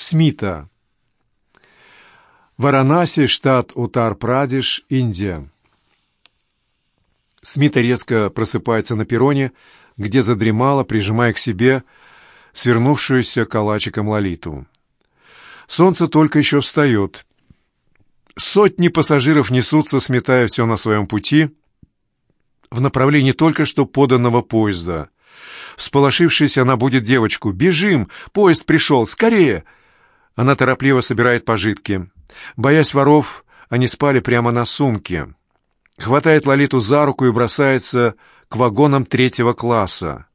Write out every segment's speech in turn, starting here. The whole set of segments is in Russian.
Смита. Варанаси, штат Утар-Прадиш, Индия. Смита резко просыпается на перроне, где задремала, прижимая к себе свернувшуюся калачиком Лолиту. Солнце только еще встает. Сотни пассажиров несутся, сметая все на своем пути, в направлении только что поданного поезда. Всполошившись, она будет девочку. «Бежим! Поезд пришел! Скорее!» Она торопливо собирает пожитки. Боясь воров, они спали прямо на сумке. Хватает Лолиту за руку и бросается к вагонам третьего класса.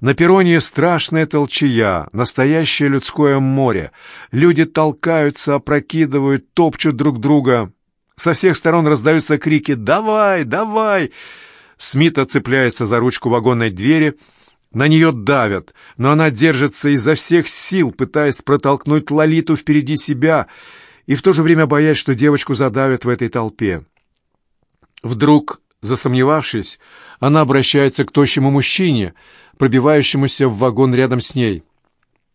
На перроне страшная толчая, настоящее людское море. Люди толкаются, опрокидывают, топчут друг друга. Со всех сторон раздаются крики «Давай! Давай!». Смита цепляется за ручку вагонной двери, на нее давят, но она держится изо всех сил, пытаясь протолкнуть Лолиту впереди себя и в то же время боясь, что девочку задавят в этой толпе. Вдруг Засомневавшись, она обращается к тощему мужчине, пробивающемуся в вагон рядом с ней.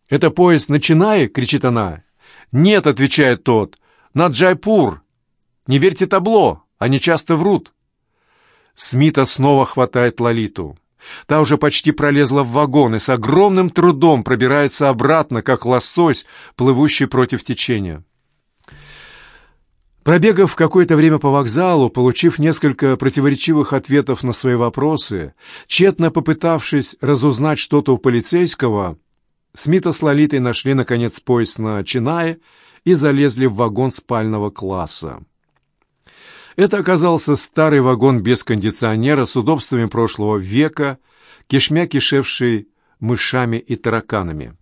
«Это поезд на Чинае?» — кричит она. «Нет», — отвечает тот, — «на Джайпур. Не верьте табло, они часто врут». Смита снова хватает Лолиту. Та уже почти пролезла в вагон и с огромным трудом пробирается обратно, как лосось, плывущий против течения. Пробегав какое-то время по вокзалу, получив несколько противоречивых ответов на свои вопросы, тщетно попытавшись разузнать что-то у полицейского, Смита с Лолитой нашли, наконец, поезд на Чинае и залезли в вагон спального класса. Это оказался старый вагон без кондиционера с удобствами прошлого века, кишмя кишевший мышами и тараканами.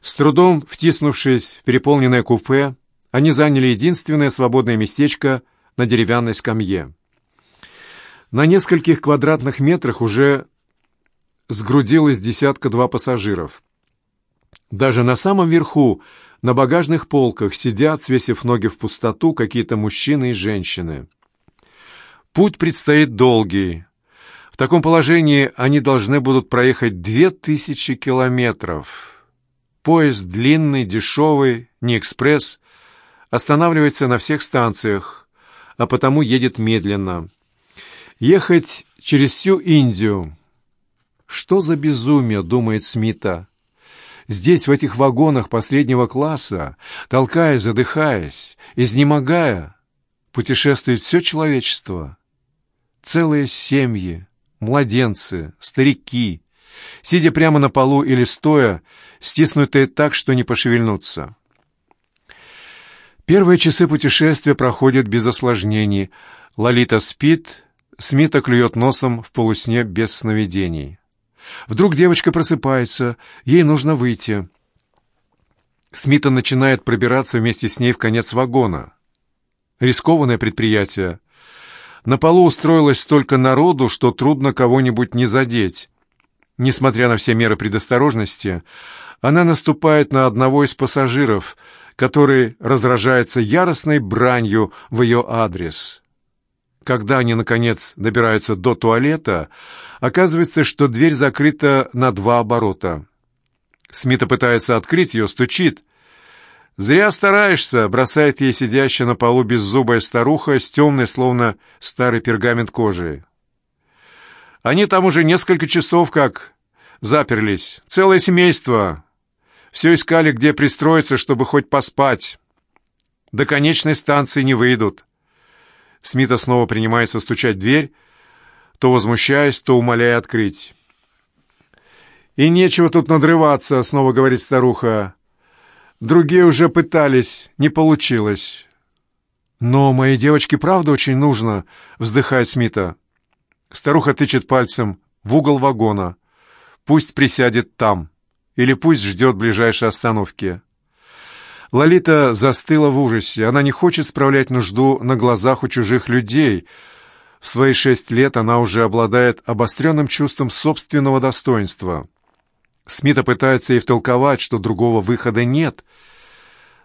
С трудом втиснувшись в переполненное купе, они заняли единственное свободное местечко на деревянной скамье. На нескольких квадратных метрах уже сгрудилось десятка-два пассажиров. Даже на самом верху, на багажных полках, сидят, свесив ноги в пустоту, какие-то мужчины и женщины. Путь предстоит долгий. В таком положении они должны будут проехать две тысячи километров. Поезд длинный, дешевый, не экспресс, останавливается на всех станциях, а потому едет медленно. Ехать через всю Индию. Что за безумие, думает Смита. Здесь, в этих вагонах последнего класса, толкаясь, задыхаясь, изнемогая, путешествует все человечество. Целые семьи, младенцы, старики, сидя прямо на полу или стоя, стиснутые так, что не пошевельнуться. Первые часы путешествия проходят без осложнений. Лолита спит, Смита клюет носом в полусне без сновидений. Вдруг девочка просыпается, ей нужно выйти. Смита начинает пробираться вместе с ней в конец вагона. Рискованное предприятие. На полу устроилось столько народу, что трудно кого-нибудь не задеть. Несмотря на все меры предосторожности, она наступает на одного из пассажиров — который раздражается яростной бранью в ее адрес. Когда они, наконец, добираются до туалета, оказывается, что дверь закрыта на два оборота. Смита пытается открыть ее, стучит. «Зря стараешься», — бросает ей сидящая на полу беззубая старуха с темной, словно старый пергамент кожи. «Они там уже несколько часов как заперлись. Целое семейство. Все искали, где пристроиться, чтобы хоть поспать. До конечной станции не выйдут. Смита снова принимается стучать в дверь, то возмущаясь, то умоляя открыть. «И нечего тут надрываться», — снова говорит старуха. «Другие уже пытались, не получилось». «Но моей девочке правда очень нужно», — вздыхает Смита. Старуха тычет пальцем в угол вагона. «Пусть присядет там» или пусть ждет ближайшей остановки. Лолита застыла в ужасе. Она не хочет справлять нужду на глазах у чужих людей. В свои шесть лет она уже обладает обостренным чувством собственного достоинства. Смита пытается ей втолковать, что другого выхода нет.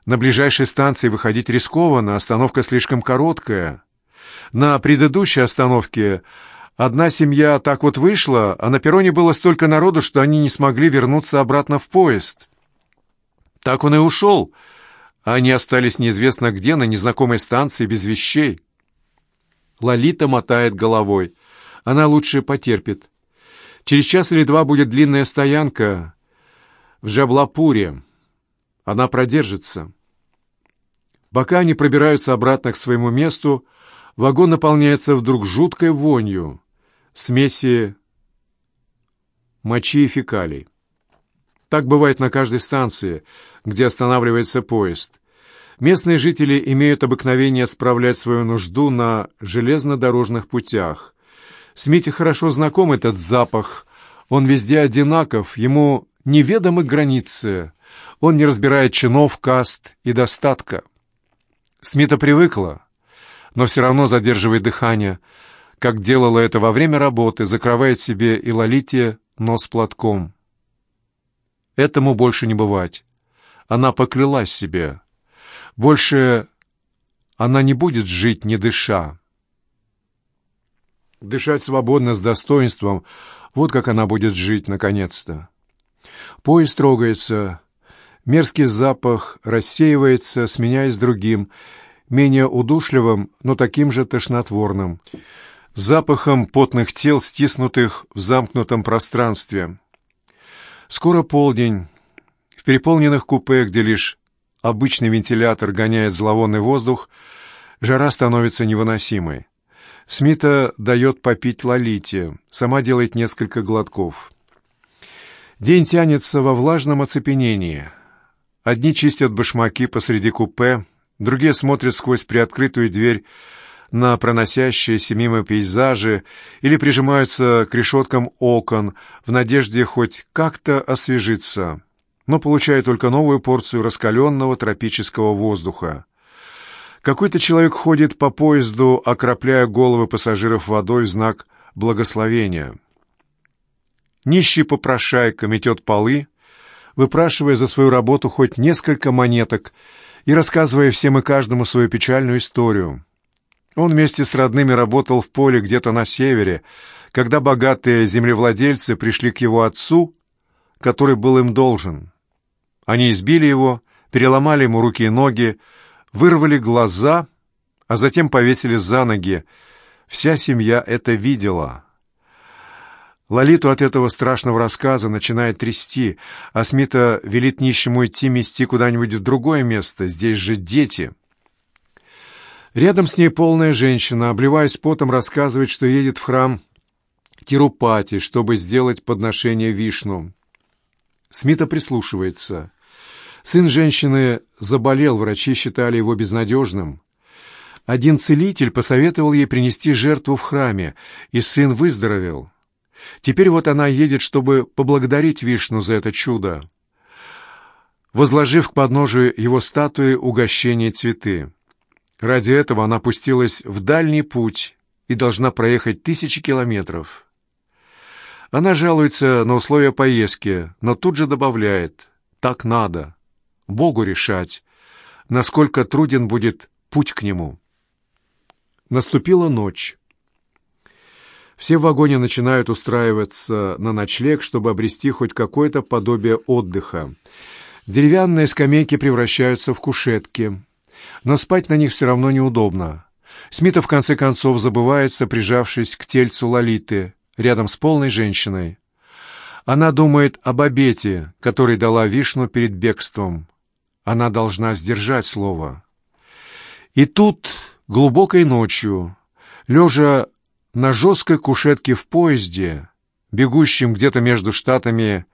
На ближайшей станции выходить рискованно, остановка слишком короткая. На предыдущей остановке Одна семья так вот вышла, а на перроне было столько народу, что они не смогли вернуться обратно в поезд. Так он и ушел, они остались неизвестно где, на незнакомой станции, без вещей. Лолита мотает головой. Она лучше потерпит. Через час или два будет длинная стоянка в Джаблапуре. Она продержится. Пока они пробираются обратно к своему месту, вагон наполняется вдруг жуткой вонью, смеси мочи и фекалий. Так бывает на каждой станции, где останавливается поезд. Местные жители имеют обыкновение справлять свою нужду на железнодорожных путях. Смите хорошо знаком этот запах. Он везде одинаков, ему неведомы границы. Он не разбирает чинов, каст и достатка. Смита привыкла, но все равно задерживает дыхание, как делала это во время работы, закрывает себе и Лолите нос платком. Этому больше не бывать. Она поклялась себе. Больше она не будет жить, не дыша. Дышать свободно, с достоинством, вот как она будет жить, наконец-то. Поезд трогается, мерзкий запах рассеивается, сменяясь другим, менее удушливым, но таким же тошнотворным, запахом потных тел, стиснутых в замкнутом пространстве. Скоро полдень. В переполненных купе, где лишь обычный вентилятор гоняет зловонный воздух, жара становится невыносимой. Смита дает попить Лолите, сама делает несколько глотков. День тянется во влажном оцепенении. Одни чистят башмаки посреди купе, другие смотрят сквозь приоткрытую дверь на проносящиеся мимо пейзажи или прижимаются к решеткам окон в надежде хоть как-то освежиться, но получают только новую порцию раскаленного тропического воздуха. Какой-то человек ходит по поезду, окропляя головы пассажиров водой в знак благословения. Нищий попрошайка метет полы, выпрашивая за свою работу хоть несколько монеток и рассказывая всем и каждому свою печальную историю. Он вместе с родными работал в поле где-то на севере, когда богатые землевладельцы пришли к его отцу, который был им должен. Они избили его, переломали ему руки и ноги, вырвали глаза, а затем повесили за ноги. Вся семья это видела. Лолиту от этого страшного рассказа начинает трясти, а Смита велит нищему идти мести куда-нибудь в другое место, здесь же дети — Рядом с ней полная женщина, обливаясь потом, рассказывает, что едет в храм Тирупати, чтобы сделать подношение Вишну. Смита прислушивается. Сын женщины заболел, врачи считали его безнадежным. Один целитель посоветовал ей принести жертву в храме, и сын выздоровел. Теперь вот она едет, чтобы поблагодарить Вишну за это чудо, возложив к подножию его статуи угощение цветы. Ради этого она пустилась в дальний путь и должна проехать тысячи километров. Она жалуется на условия поездки, но тут же добавляет «так надо, Богу решать, насколько труден будет путь к Нему». Наступила ночь. Все в вагоне начинают устраиваться на ночлег, чтобы обрести хоть какое-то подобие отдыха. Деревянные скамейки превращаются в кушетки но спать на них все равно неудобно. Смита в конце концов забывается, прижавшись к тельцу Лолиты, рядом с полной женщиной. Она думает об обете, который дала Вишну перед бегством. Она должна сдержать слово. И тут, глубокой ночью, лежа на жесткой кушетке в поезде, бегущем где-то между штатами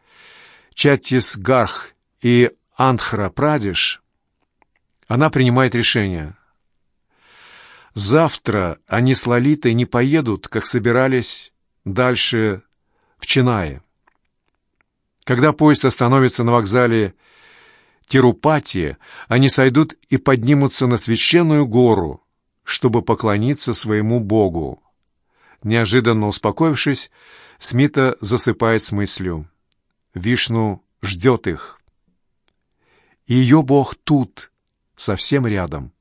Чаттисгарх и Андхра-Прадеш, она принимает решение. Завтра они с Лолитой не поедут, как собирались, дальше в Чинае. Когда поезд остановится на вокзале Тирупати, они сойдут и поднимутся на священную гору, чтобы поклониться своему Богу. Неожиданно успокоившись, Смита засыпает с мыслью. Вишну ждет их. Ее Бог тут — совсем рядом.